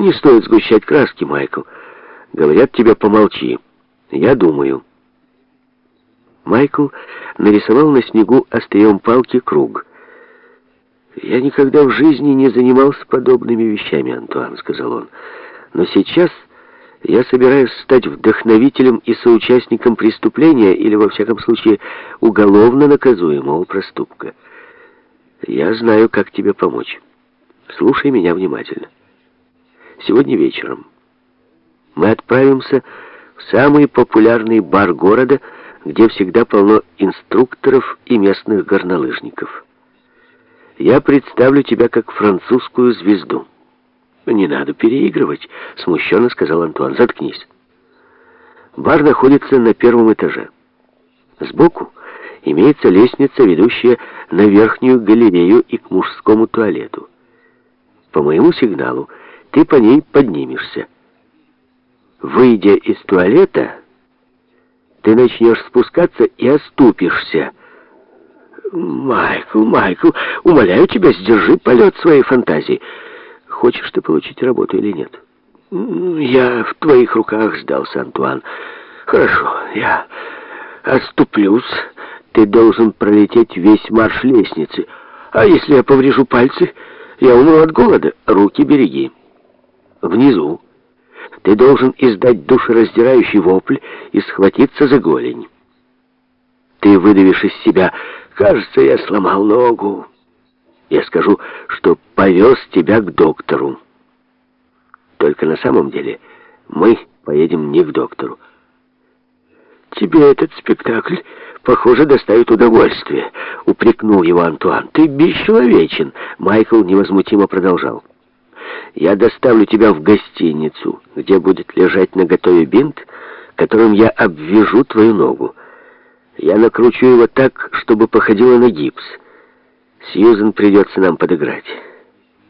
Не стоит сгущать краски, Майкл. Говорят тебе, помолчи. Я думаю. Майкл нарисовал на снегу острием палки круг. «Я никогда в жизни не занимался подобными вещами, Антуан», — сказал он. «Но сейчас я собираюсь стать вдохновителем и соучастником преступления или, во всяком случае, уголовно наказуемого проступка. Я знаю, как тебе помочь. Слушай меня внимательно. Сегодня вечером мы отправимся в самый популярный бар города, где всегда полно инструкторов и местных горнолыжников. Я представлю тебя как французскую звезду. «Не надо переигрывать», — смущенно сказал Антуан. «Заткнись». Бар находится на первом этаже. Сбоку имеется лестница, ведущая на верхнюю галерею и к мужскому туалету. По моему сигналу ты по ней поднимешься. Выйдя из туалета, ты начнешь спускаться и оступишься. Майкл, Майкл, умоляю тебя, сдержи полет своей фантазии. Хочешь ты получить работу или нет? Я в твоих руках сдался, Антуан. Хорошо, я оступлюсь. Ты должен пролететь весь марш лестницы. А если я поврежу пальцы, я умру от голода. Руки береги. Внизу ты должен издать душераздирающий вопль и схватиться за голень. Ты выдавишь из себя «Кажется, я сломал ногу». Я скажу, что повез тебя к доктору. Только на самом деле мы поедем не к доктору. «Тебе этот спектакль, похоже, доставит удовольствие», — упрекнул его Антуан. «Ты бесчеловечен», — Майкл невозмутимо продолжал. «Я доставлю тебя в гостиницу, где будет лежать наготове бинт, которым я обвяжу твою ногу. Я накручу его так, чтобы походило на гипс». Сьюзен придется нам подыграть.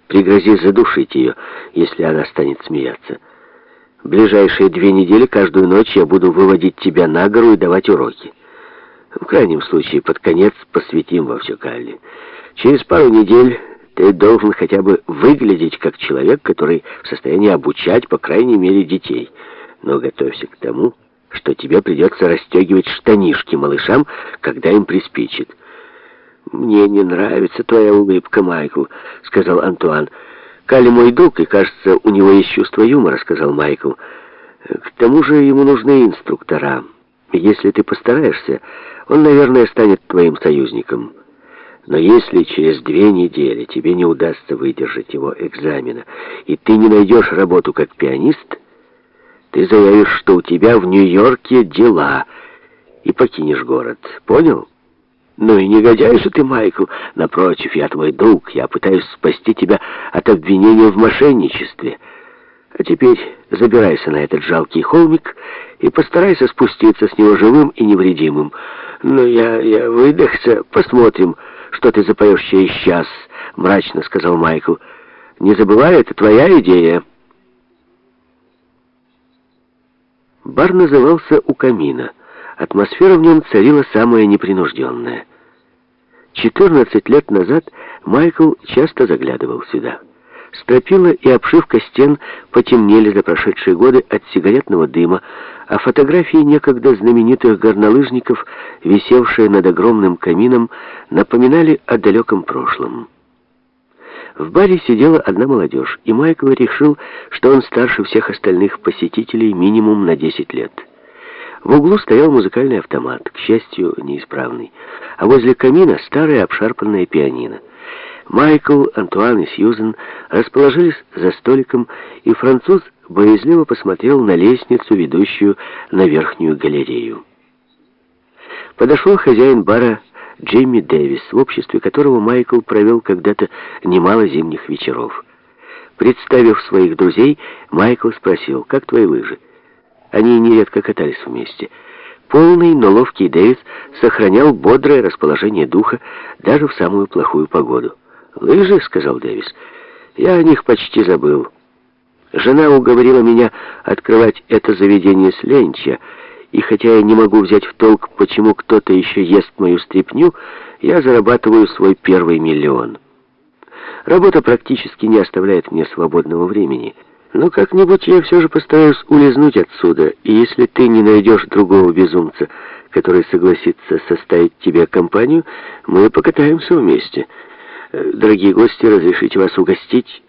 Пригрози задушить ее, если она станет смеяться. Ближайшие две недели каждую ночь я буду выводить тебя на гору и давать уроки. В крайнем случае, под конец посвятим во все Калли. Через пару недель ты должен хотя бы выглядеть как человек, который в состоянии обучать, по крайней мере, детей. Но готовься к тому, что тебе придется расстегивать штанишки малышам, когда им приспичит. «Мне не нравится твоя улыбка, Майкл», — сказал Антуан. «Кали мой друг, и, кажется, у него есть чувство юмора», — сказал Майкл. «К тому же ему нужны инструктора. Если ты постараешься, он, наверное, станет твоим союзником. Но если через две недели тебе не удастся выдержать его экзамена, и ты не найдешь работу как пианист, ты заявишь, что у тебя в Нью-Йорке дела, и покинешь город. Понял?» «Ну и негодяй же ты, Майкл. Напротив, я твой друг. Я пытаюсь спасти тебя от обвинения в мошенничестве. А теперь забирайся на этот жалкий холмик и постарайся спуститься с него живым и невредимым. Ну, я, я выдохся. Посмотрим, что ты запоешь через час», — мрачно сказал Майкл. «Не забывай, это твоя идея». Бар назывался «У камина». Атмосфера в нем царила самая непринужденная. 14 лет назад Майкл часто заглядывал сюда. Стропила и обшивка стен потемнели за прошедшие годы от сигаретного дыма, а фотографии некогда знаменитых горнолыжников, висевшие над огромным камином, напоминали о далеком прошлом. В баре сидела одна молодежь, и Майкл решил, что он старше всех остальных посетителей минимум на 10 лет. В углу стоял музыкальный автомат, к счастью, неисправный, а возле камина старая обшарпанная пианино. Майкл, Антуан и Сьюзен расположились за столиком, и француз боязливо посмотрел на лестницу, ведущую на верхнюю галерею. Подошел хозяин бара Джимми Дэвис, в обществе которого Майкл провел когда-то немало зимних вечеров. Представив своих друзей, Майкл спросил, «Как твои лыжи?» Они нередко катались вместе. Полный, но ловкий Дэвис сохранял бодрое расположение духа даже в самую плохую погоду. «Лыжи», — сказал Дэвис, — «я о них почти забыл. Жена уговорила меня открывать это заведение с ленча, и хотя я не могу взять в толк, почему кто-то еще ест мою стряпню, я зарабатываю свой первый миллион. Работа практически не оставляет мне свободного времени». Но как-нибудь я все же постараюсь улизнуть отсюда, и если ты не найдешь другого безумца, который согласится составить тебе компанию, мы покатаемся вместе. Дорогие гости, разрешите вас угостить